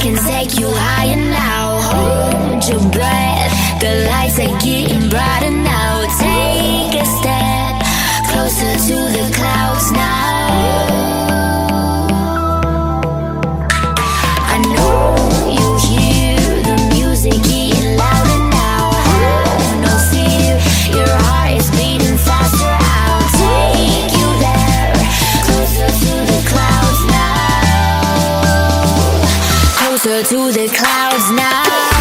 can take you higher now. Hold your breath. The lights are getting brighter now. Take a step closer to closer to the clouds now